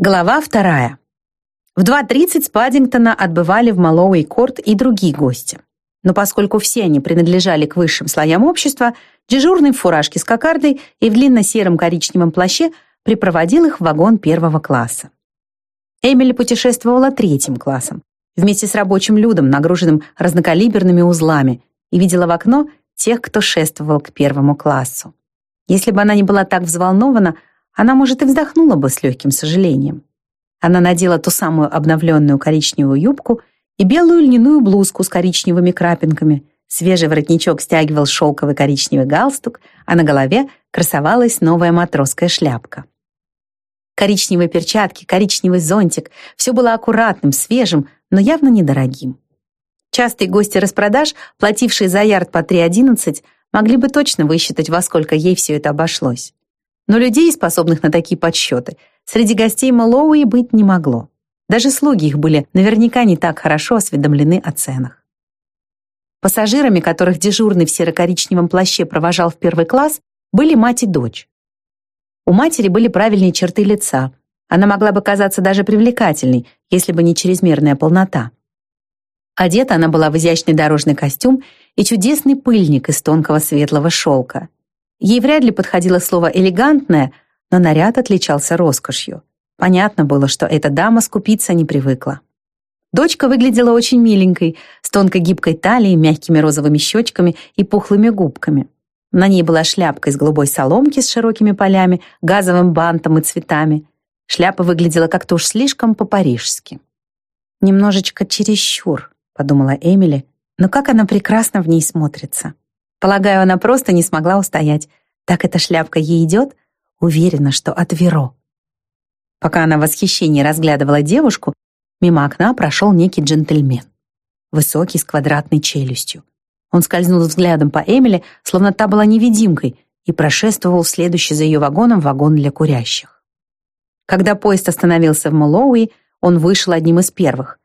Глава вторая. В 2.30 с Паддингтона отбывали в Малоуи-Корт и другие гости. Но поскольку все они принадлежали к высшим слоям общества, дежурный в фуражке с кокардой и в длинном серо-коричневом плаще припроводил их в вагон первого класса. Эмили путешествовала третьим классом, вместе с рабочим людом, нагруженным разнокалиберными узлами, и видела в окно тех, кто шествовал к первому классу. Если бы она не была так взволнована, она, может, и вздохнула бы с легким сожалением. Она надела ту самую обновленную коричневую юбку и белую льняную блузку с коричневыми крапинками. Свежий воротничок стягивал шелковый коричневый галстук, а на голове красовалась новая матросская шляпка. Коричневые перчатки, коричневый зонтик — все было аккуратным, свежим, но явно недорогим. Частые гости распродаж, платившие за ярд по 3.11, могли бы точно высчитать, во сколько ей все это обошлось. Но людей, способных на такие подсчеты, среди гостей Мэллоуи быть не могло. Даже слуги их были наверняка не так хорошо осведомлены о ценах. Пассажирами, которых дежурный в серо-коричневом плаще провожал в первый класс, были мать и дочь. У матери были правильные черты лица. Она могла бы казаться даже привлекательной, если бы не чрезмерная полнота. Одета она была в изящный дорожный костюм и чудесный пыльник из тонкого светлого шелка. Ей вряд ли подходило слово «элегантное», но наряд отличался роскошью. Понятно было, что эта дама скупиться не привыкла. Дочка выглядела очень миленькой, с тонкой гибкой талией, мягкими розовыми щечками и пухлыми губками. На ней была шляпка из голубой соломки с широкими полями, газовым бантом и цветами. Шляпа выглядела как-то уж слишком по-парижски. «Немножечко чересчур», — подумала Эмили, «но как она прекрасно в ней смотрится». Полагаю, она просто не смогла устоять. Так эта шляпка ей идет? Уверена, что от Веро. Пока она в восхищении разглядывала девушку, мимо окна прошел некий джентльмен. Высокий, с квадратной челюстью. Он скользнул взглядом по Эмили, словно та была невидимкой, и прошествовал следующий за ее вагоном вагон для курящих. Когда поезд остановился в Мэллоуи, он вышел одним из первых.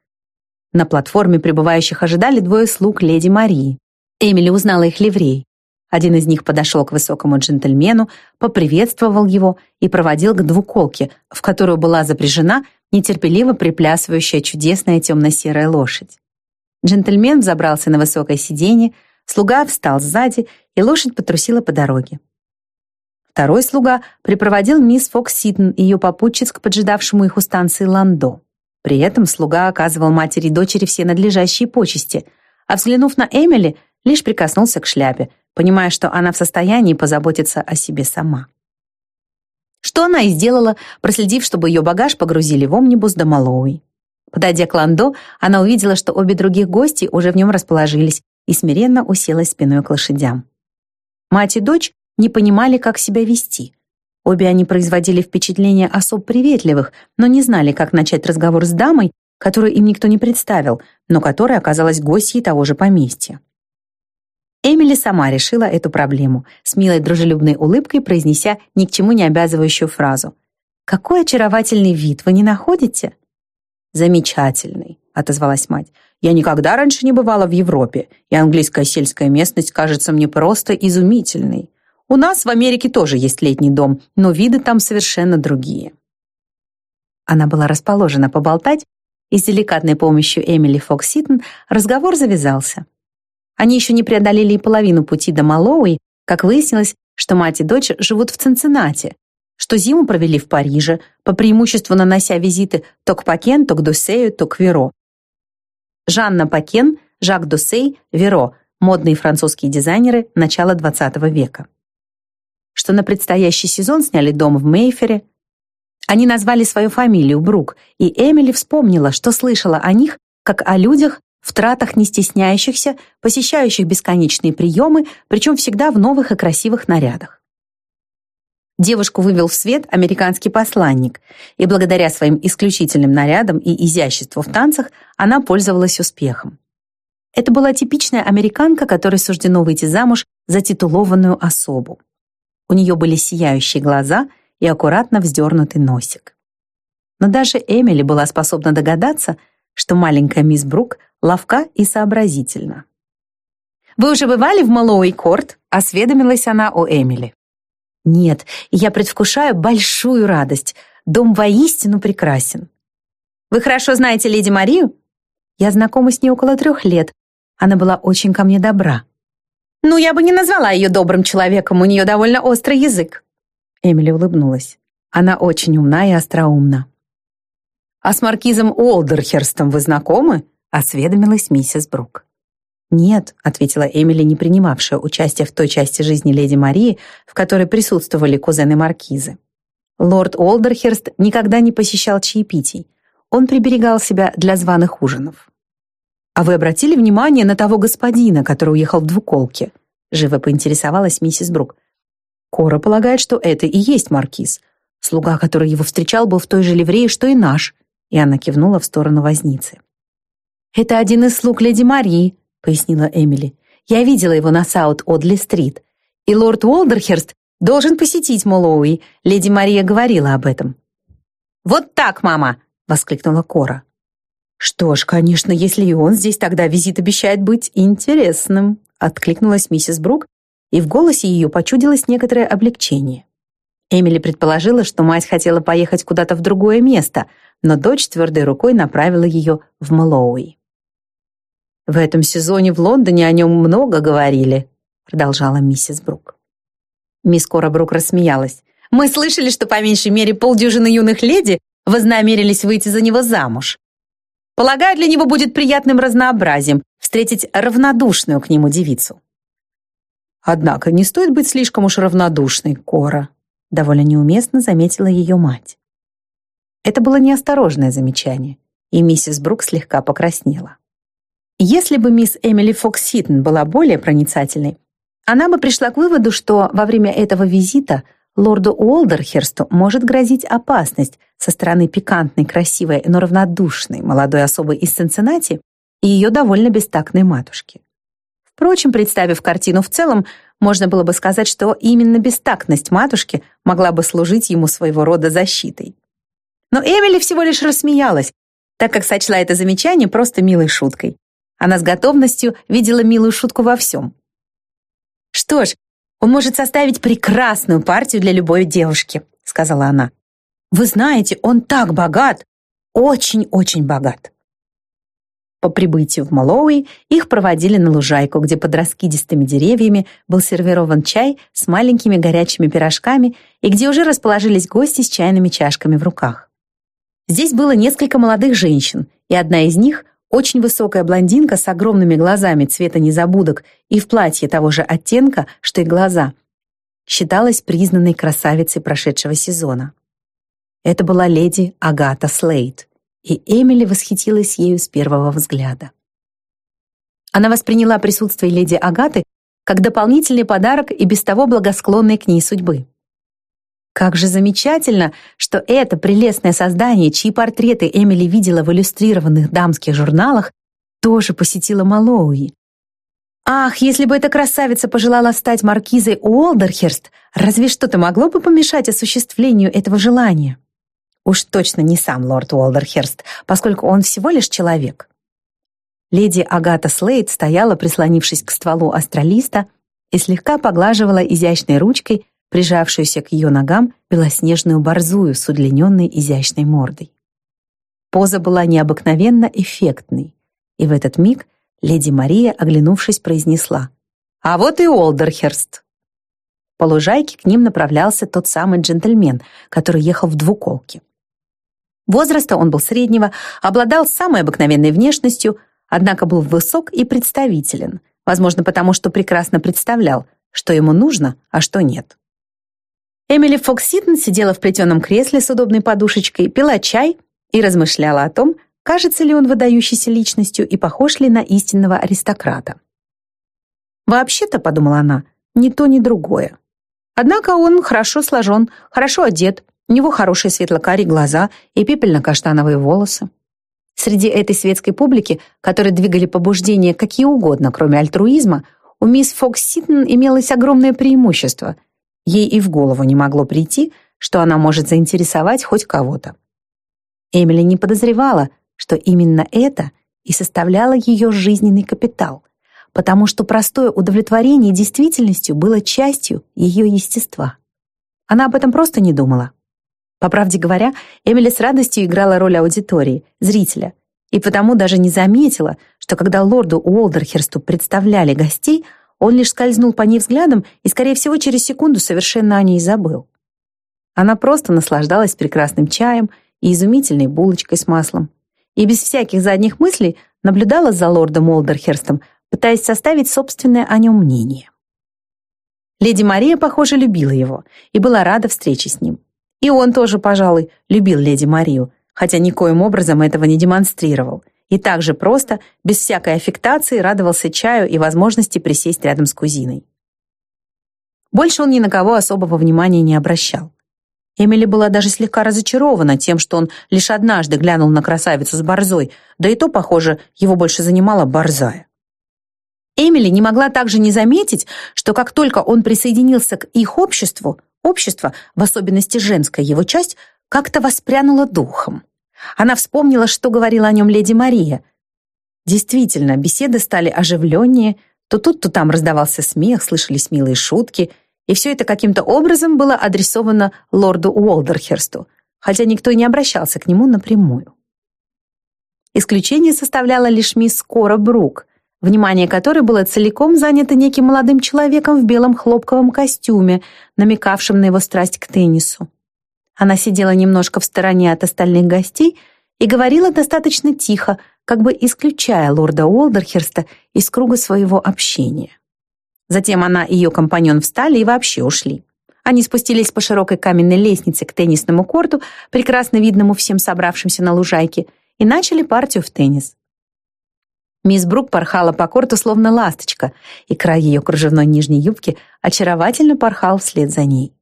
На платформе прибывающих ожидали двое слуг леди Марии. Эмили узнала их ливрей. Один из них подошел к высокому джентльмену, поприветствовал его и проводил к двуколке, в которую была запряжена нетерпеливо приплясывающая чудесная темно-серая лошадь. Джентльмен взобрался на высокое сиденье, слуга встал сзади, и лошадь потрусила по дороге. Второй слуга припроводил мисс Фокс Ситон и ее попутчиц к поджидавшему их у станции Ландо. При этом слуга оказывал матери и дочери все надлежащие почести, а взглянув на Эмили, лишь прикоснулся к шляпе, понимая, что она в состоянии позаботиться о себе сама. Что она и сделала, проследив, чтобы ее багаж погрузили в омнибус до Малоуи. Подойдя к Ландо, она увидела, что обе других гости уже в нем расположились и смиренно уселась спиной к лошадям. Мать и дочь не понимали, как себя вести. Обе они производили впечатление особ приветливых, но не знали, как начать разговор с дамой, которую им никто не представил, но которая оказалась гостьей того же поместья. Эмили сама решила эту проблему, с милой дружелюбной улыбкой произнеся ни к чему не обязывающую фразу. «Какой очаровательный вид, вы не находите?» «Замечательный», — отозвалась мать. «Я никогда раньше не бывала в Европе, и английская сельская местность кажется мне просто изумительной. У нас в Америке тоже есть летний дом, но виды там совершенно другие». Она была расположена поболтать, и с деликатной помощью Эмили Фокситон разговор завязался. Они еще не преодолели и половину пути до Малоуи, как выяснилось, что мать и дочь живут в Цинциннате, что зиму провели в Париже, по преимуществу нанося визиты то к Пакен, то к Дусею, то к Веро. Жанна Пакен, Жак Дусей, Веро – модные французские дизайнеры начала XX века. Что на предстоящий сезон сняли дом в Мейфере. Они назвали свою фамилию Брук, и Эмили вспомнила, что слышала о них как о людях, в тратах не стесняющихся, посещающих бесконечные приемы, причем всегда в новых и красивых нарядах. Девушку вывел в свет американский посланник, и благодаря своим исключительным нарядам и изяществу в танцах она пользовалась успехом. Это была типичная американка, которой суждено выйти замуж за титулованную особу. У нее были сияющие глаза и аккуратно вздернутый носик. Но даже Эмили была способна догадаться, что маленькая мисс Брук ловка и сообразительна. «Вы уже бывали в Малоуи-Корт?» — осведомилась она у Эмили. «Нет, я предвкушаю большую радость. Дом воистину прекрасен. Вы хорошо знаете леди Марию? Я знакома с ней около трех лет. Она была очень ко мне добра. Ну, я бы не назвала ее добрым человеком, у нее довольно острый язык. Эмили улыбнулась. Она очень умна и остроумна. «А с маркизом Уолдерхерстом вы знакомы?» — осведомилась миссис Брук. «Нет», — ответила Эмили, не принимавшая участие в той части жизни леди Марии, в которой присутствовали кузены маркизы. Лорд Уолдерхерст никогда не посещал чаепитий. Он приберегал себя для званых ужинов. «А вы обратили внимание на того господина, который уехал в двуколке?» Живо поинтересовалась миссис Брук. Кора полагает, что это и есть маркиз. Слуга, который его встречал, был в той же ливрее, что и наш. И она кивнула в сторону возницы. «Это один из слуг леди Марии», — пояснила Эмили. «Я видела его на Саут-Одли-стрит. И лорд Уолдерхерст должен посетить Молоуи. Леди Мария говорила об этом». «Вот так, мама!» — воскликнула Кора. «Что ж, конечно, если и он здесь, тогда визит обещает быть интересным», откликнулась миссис Брук, и в голосе ее почудилось некоторое облегчение. Эмили предположила, что мать хотела поехать куда-то в другое место, но дочь твердой рукой направила ее в Малоуи. «В этом сезоне в Лондоне о нем много говорили», продолжала миссис Брук. Мисс Кора Брук рассмеялась. «Мы слышали, что по меньшей мере полдюжины юных леди вознамерились выйти за него замуж. Полагаю, для него будет приятным разнообразием встретить равнодушную к нему девицу. Однако не стоит быть слишком уж равнодушной, Кора, довольно неуместно заметила ее мать. Это было неосторожное замечание, и миссис Брук слегка покраснела. Если бы мисс Эмили Фокс Ситон была более проницательной, она бы пришла к выводу, что во время этого визита лорду Уолдерхерсту может грозить опасность со стороны пикантной, красивой, но равнодушной молодой особы из Цинциннати и ее довольно бестактной матушки. Впрочем, представив картину в целом, можно было бы сказать, что именно бестактность матушки могла бы служить ему своего рода защитой. Но Эмили всего лишь рассмеялась, так как сочла это замечание просто милой шуткой. Она с готовностью видела милую шутку во всем. Что ж, он может составить прекрасную партию для любой девушки», — сказала она. «Вы знаете, он так богат, очень-очень богат». По прибытию в Малоуи их проводили на лужайку, где под раскидистыми деревьями был сервирован чай с маленькими горячими пирожками и где уже расположились гости с чайными чашками в руках. Здесь было несколько молодых женщин, и одна из них очень высокая блондинка с огромными глазами цвета незабудок и в платье того же оттенка, что и глаза, считалась признанной красавицей прошедшего сезона. Это была леди Агата Слейд, и Эмили восхитилась ею с первого взгляда. Она восприняла присутствие леди Агаты как дополнительный подарок и без того благосклонной к ней судьбы. Как же замечательно, что это прелестное создание, чьи портреты Эмили видела в иллюстрированных дамских журналах, тоже посетила Малоуи. Ах, если бы эта красавица пожелала стать маркизой Уолдерхерст, разве что-то могло бы помешать осуществлению этого желания? Уж точно не сам лорд Уолдерхерст, поскольку он всего лишь человек. Леди Агата Слейд стояла, прислонившись к стволу астралиста, и слегка поглаживала изящной ручкой прижавшуюся к ее ногам белоснежную борзую с удлиненной изящной мордой. Поза была необыкновенно эффектной, и в этот миг леди Мария, оглянувшись, произнесла «А вот и Олдерхерст!» По лужайке к ним направлялся тот самый джентльмен, который ехал в двуколке. Возраста он был среднего, обладал самой обыкновенной внешностью, однако был высок и представителен, возможно, потому что прекрасно представлял, что ему нужно, а что нет. Эмили Фокситон сидела в плетеном кресле с удобной подушечкой, пила чай и размышляла о том, кажется ли он выдающейся личностью и похож ли на истинного аристократа. «Вообще-то», — подумала она, — «ни то, ни другое». Однако он хорошо сложен, хорошо одет, у него хорошие светло-карие глаза и пепельно-каштановые волосы. Среди этой светской публики, которой двигали побуждения какие угодно, кроме альтруизма, у мисс Фокс Ситон имелось огромное преимущество — Ей и в голову не могло прийти, что она может заинтересовать хоть кого-то. Эмили не подозревала, что именно это и составляло ее жизненный капитал, потому что простое удовлетворение действительностью было частью ее естества. Она об этом просто не думала. По правде говоря, Эмили с радостью играла роль аудитории, зрителя, и потому даже не заметила, что когда лорду Уолдерхерсту представляли гостей, он лишь скользнул по ней взглядом и, скорее всего, через секунду совершенно о ней забыл. Она просто наслаждалась прекрасным чаем и изумительной булочкой с маслом. И без всяких задних мыслей наблюдала за лордом Уолдерхерстом, пытаясь составить собственное о нем мнение. Леди Мария, похоже, любила его и была рада встрече с ним. И он тоже, пожалуй, любил леди Марию, хотя никоим образом этого не демонстрировал. И также просто, без всякой аффектации, радовался чаю и возможности присесть рядом с кузиной. Больше он ни на кого особого внимания не обращал. Эмили была даже слегка разочарована тем, что он лишь однажды глянул на красавицу с борзой, да и то, похоже, его больше занимала борзая. Эмили не могла также не заметить, что как только он присоединился к их обществу, общество, в особенности женская его часть, как-то воспрянуло духом. Она вспомнила, что говорила о нем леди Мария. Действительно, беседы стали оживленнее, то тут, то там раздавался смех, слышались милые шутки, и все это каким-то образом было адресовано лорду Уолдерхерсту, хотя никто и не обращался к нему напрямую. Исключение составляла лишь мисс Кора Брук, внимание которой было целиком занято неким молодым человеком в белом хлопковом костюме, намекавшим на его страсть к теннису. Она сидела немножко в стороне от остальных гостей и говорила достаточно тихо, как бы исключая лорда Уолдерхерста из круга своего общения. Затем она и ее компаньон встали и вообще ушли. Они спустились по широкой каменной лестнице к теннисному корту, прекрасно видному всем собравшимся на лужайке, и начали партию в теннис. Мисс Брук порхала по корту, словно ласточка, и край ее кружевной нижней юбки очаровательно порхал вслед за ней.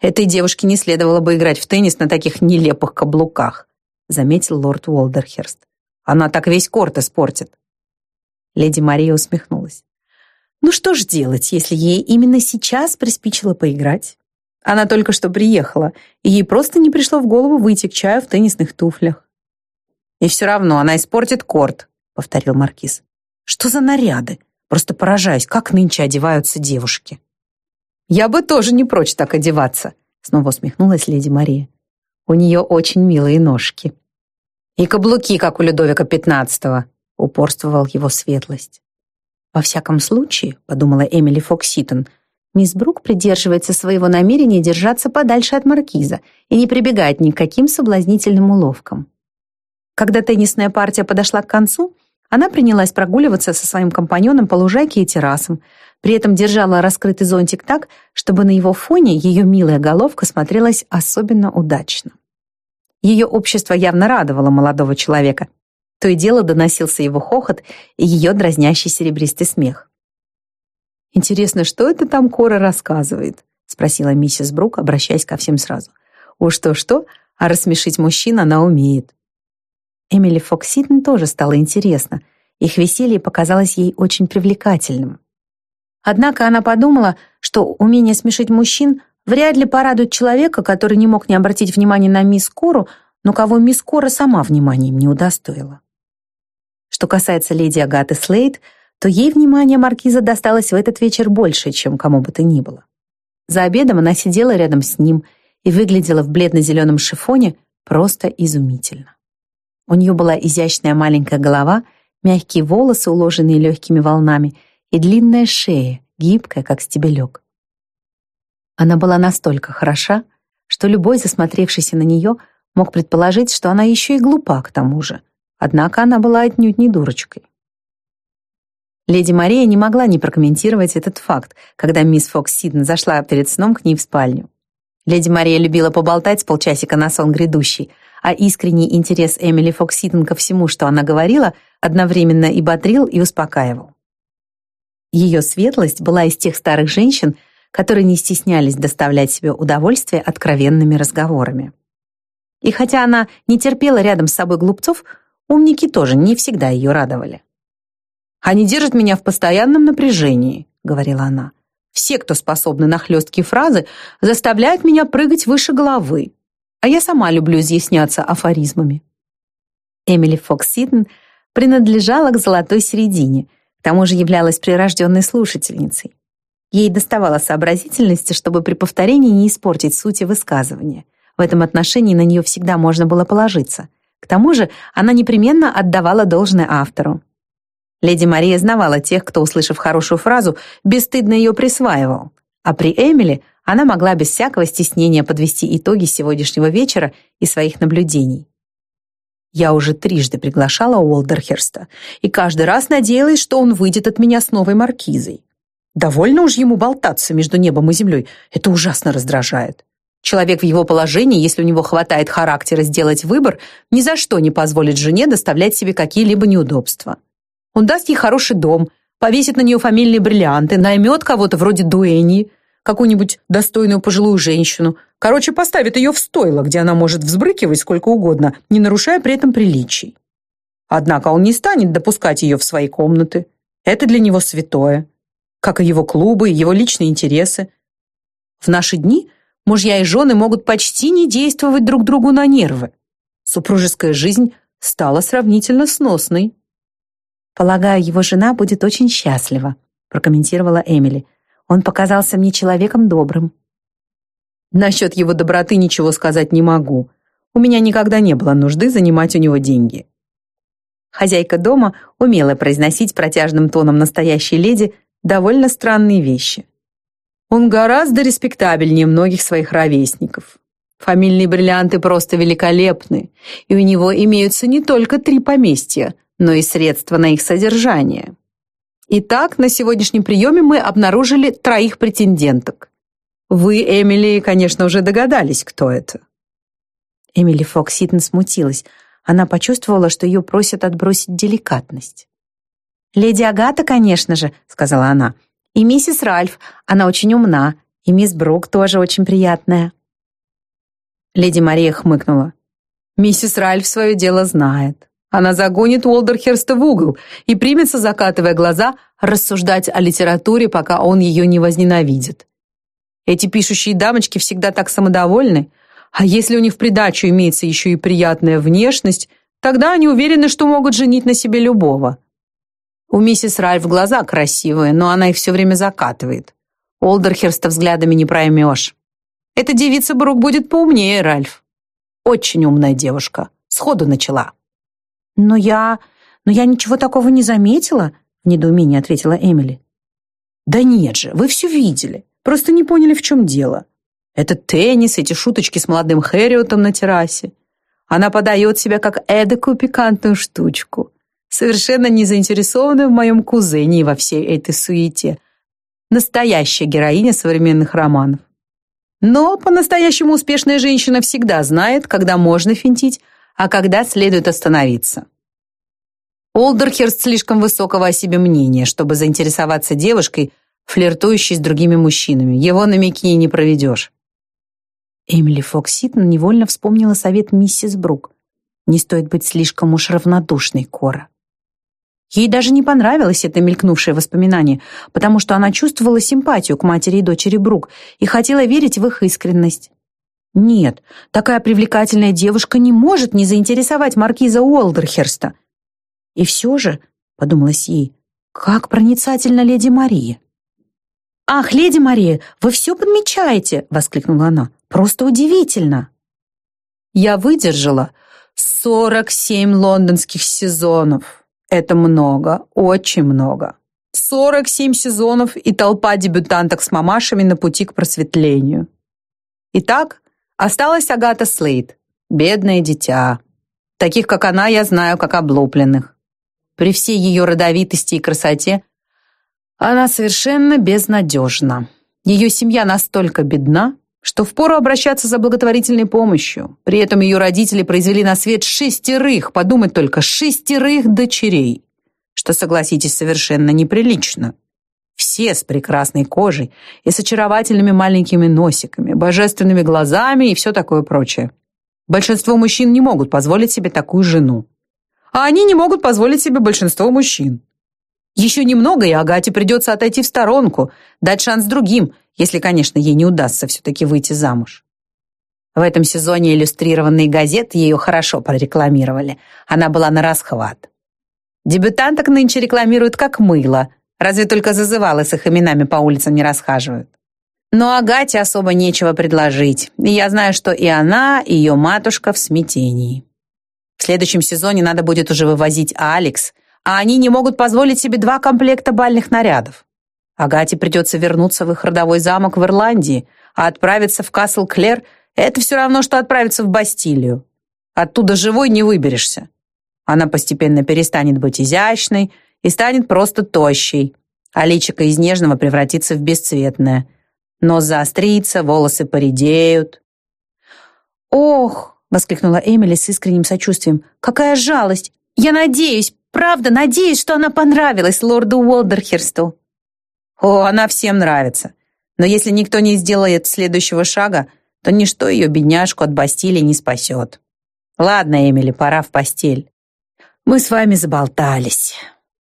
Этой девушке не следовало бы играть в теннис на таких нелепых каблуках, заметил лорд Уолдерхерст. Она так весь корт испортит. Леди Мария усмехнулась. Ну что ж делать, если ей именно сейчас приспичило поиграть? Она только что приехала, и ей просто не пришло в голову выйти к чаю в теннисных туфлях. «И все равно она испортит корт», — повторил Маркиз. «Что за наряды? Просто поражаюсь, как нынче одеваются девушки». «Я бы тоже не прочь так одеваться», — снова усмехнулась леди Мария. «У нее очень милые ножки». «И каблуки, как у Людовика XV», — упорствовал его светлость. «Во всяком случае», — подумала Эмили Фокситон, «мисс Брук придерживается своего намерения держаться подальше от маркиза и не прибегает ни к каким соблазнительным уловкам». Когда теннисная партия подошла к концу, она принялась прогуливаться со своим компаньоном по лужайке и террасам, при этом держала раскрытый зонтик так, чтобы на его фоне ее милая головка смотрелась особенно удачно. Ее общество явно радовало молодого человека. То и дело доносился его хохот и ее дразнящий серебристый смех. «Интересно, что это там Кора рассказывает?» — спросила миссис Брук, обращаясь ко всем сразу. «Уж то-что, а рассмешить мужчин она умеет». Эмили Фокситон тоже стало интересно. Их веселье показалось ей очень привлекательным. Однако она подумала, что умение смешить мужчин вряд ли порадует человека, который не мог не обратить внимания на мисс Кору, но кого мисс Кора сама вниманием не удостоила. Что касается леди Агаты Слейд, то ей внимание маркиза досталось в этот вечер больше, чем кому бы то ни было. За обедом она сидела рядом с ним и выглядела в бледно-зеленом шифоне просто изумительно. У нее была изящная маленькая голова, мягкие волосы, уложенные легкими волнами, и длинная шея, гибкая, как стебелек. Она была настолько хороша, что любой, засмотревшийся на нее, мог предположить, что она еще и глупа к тому же. Однако она была отнюдь не дурочкой. Леди Мария не могла не прокомментировать этот факт, когда мисс Фокс Сидн зашла перед сном к ней в спальню. Леди Мария любила поболтать с полчасика на сон грядущий, а искренний интерес Эмили Фокситон ко всему, что она говорила, одновременно и бодрил, и успокаивал. Ее светлость была из тех старых женщин, которые не стеснялись доставлять себе удовольствие откровенными разговорами. И хотя она не терпела рядом с собой глупцов, умники тоже не всегда ее радовали. «Они держат меня в постоянном напряжении», — говорила она. «Все, кто способны на хлесткие фразы, заставляют меня прыгать выше головы а я сама люблю изъясняться афоризмами. Эмили Фокс Сиден принадлежала к золотой середине, к тому же являлась прирожденной слушательницей. Ей доставало сообразительности, чтобы при повторении не испортить сути высказывания. В этом отношении на нее всегда можно было положиться. К тому же она непременно отдавала должное автору. Леди Мария знавала тех, кто, услышав хорошую фразу, бесстыдно ее присваивал. А при Эмили она могла без всякого стеснения подвести итоги сегодняшнего вечера и своих наблюдений. Я уже трижды приглашала Уолдерхерста, и каждый раз надеялась, что он выйдет от меня с новой маркизой. Довольно уж ему болтаться между небом и землей, это ужасно раздражает. Человек в его положении, если у него хватает характера сделать выбор, ни за что не позволит жене доставлять себе какие-либо неудобства. Он даст ей хороший дом, повесит на нее фамильные бриллианты, наймет кого-то вроде Дуэни, какую-нибудь достойную пожилую женщину. Короче, поставит ее в стойло, где она может взбрыкивать сколько угодно, не нарушая при этом приличий. Однако он не станет допускать ее в свои комнаты. Это для него святое. Как и его клубы, его личные интересы. В наши дни мужья и жены могут почти не действовать друг другу на нервы. Супружеская жизнь стала сравнительно сносной. «Полагаю, его жена будет очень счастлива», прокомментировала Эмили. «Он показался мне человеком добрым». «Насчет его доброты ничего сказать не могу. У меня никогда не было нужды занимать у него деньги». Хозяйка дома умела произносить протяжным тоном настоящей леди довольно странные вещи. Он гораздо респектабельнее многих своих ровесников. Фамильные бриллианты просто великолепны, и у него имеются не только три поместья – но и средства на их содержание. Итак, на сегодняшнем приеме мы обнаружили троих претенденток. Вы, Эмили, конечно, уже догадались, кто это. Эмили Фокситон смутилась. Она почувствовала, что ее просят отбросить деликатность. «Леди Агата, конечно же», — сказала она. «И миссис Ральф, она очень умна. И мисс Брук тоже очень приятная». Леди Мария хмыкнула. «Миссис Ральф свое дело знает. Она загонит Уолдерхерста в угол и примется, закатывая глаза, рассуждать о литературе, пока он ее не возненавидит. Эти пишущие дамочки всегда так самодовольны, а если у них в придачу имеется еще и приятная внешность, тогда они уверены, что могут женить на себе любого. У миссис Ральф глаза красивые, но она их все время закатывает. Олдерхерста взглядами не проймешь. Эта девица Брук будет поумнее, Ральф. Очень умная девушка. Сходу начала. «Но я... но я ничего такого не заметила», — в недоумении ответила Эмили. «Да нет же, вы все видели. Просто не поняли, в чем дело. Это теннис, эти шуточки с молодым Хэриотом на террасе. Она подает себя как эдакую пикантную штучку, совершенно не заинтересованная в моем кузене и во всей этой суете. Настоящая героиня современных романов. Но по-настоящему успешная женщина всегда знает, когда можно финтить, а когда следует остановиться. Олдерхерст слишком высокого о себе мнения, чтобы заинтересоваться девушкой, флиртующей с другими мужчинами. Его на Микии не проведешь. Эмили Фокситон невольно вспомнила совет миссис Брук. Не стоит быть слишком уж равнодушной, Кора. Ей даже не понравилось это мелькнувшее воспоминание, потому что она чувствовала симпатию к матери и дочери Брук и хотела верить в их искренность. Нет, такая привлекательная девушка не может не заинтересовать маркиза Уолдерхерста. И все же, подумалось ей, как проницательна леди Мария. «Ах, леди Мария, вы все подмечаете!» — воскликнула она. «Просто удивительно!» «Я выдержала сорок семь лондонских сезонов. Это много, очень много. Сорок семь сезонов и толпа дебютанток с мамашами на пути к просветлению. Итак, Осталась Агата Слейд, бедное дитя. Таких, как она, я знаю, как облупленных. При всей ее родовитости и красоте она совершенно безнадежна. Ее семья настолько бедна, что впору обращаться за благотворительной помощью. При этом ее родители произвели на свет шестерых, подумать только, шестерых дочерей, что, согласитесь, совершенно неприлично. Все с прекрасной кожей и с очаровательными маленькими носиками, божественными глазами и все такое прочее. Большинство мужчин не могут позволить себе такую жену. А они не могут позволить себе большинство мужчин. Еще немного, и Агате придется отойти в сторонку, дать шанс другим, если, конечно, ей не удастся все-таки выйти замуж. В этом сезоне иллюстрированные газеты ее хорошо прорекламировали. Она была на расхват. Дебютанток нынче рекламируют как мыло, Разве только зазывалы с их именами по улицам не расхаживают. Но Агате особо нечего предложить, и я знаю, что и она, и ее матушка в смятении. В следующем сезоне надо будет уже вывозить Алекс, а они не могут позволить себе два комплекта бальных нарядов. Агате придется вернуться в их родовой замок в Ирландии, а отправиться в Касл-Клер — это все равно, что отправиться в Бастилию. Оттуда живой не выберешься. Она постепенно перестанет быть изящной и станет просто тощей, а личико из нежного превратится в бесцветное. Нос заострится, волосы поредеют. «Ох!» — воскликнула Эмили с искренним сочувствием. «Какая жалость! Я надеюсь, правда надеюсь, что она понравилась лорду Уолдерхерсту». «О, она всем нравится. Но если никто не сделает следующего шага, то ничто ее бедняжку от Бастилии не спасет». Ладно, Эмили, пора в постель. Мы с вами заболтались.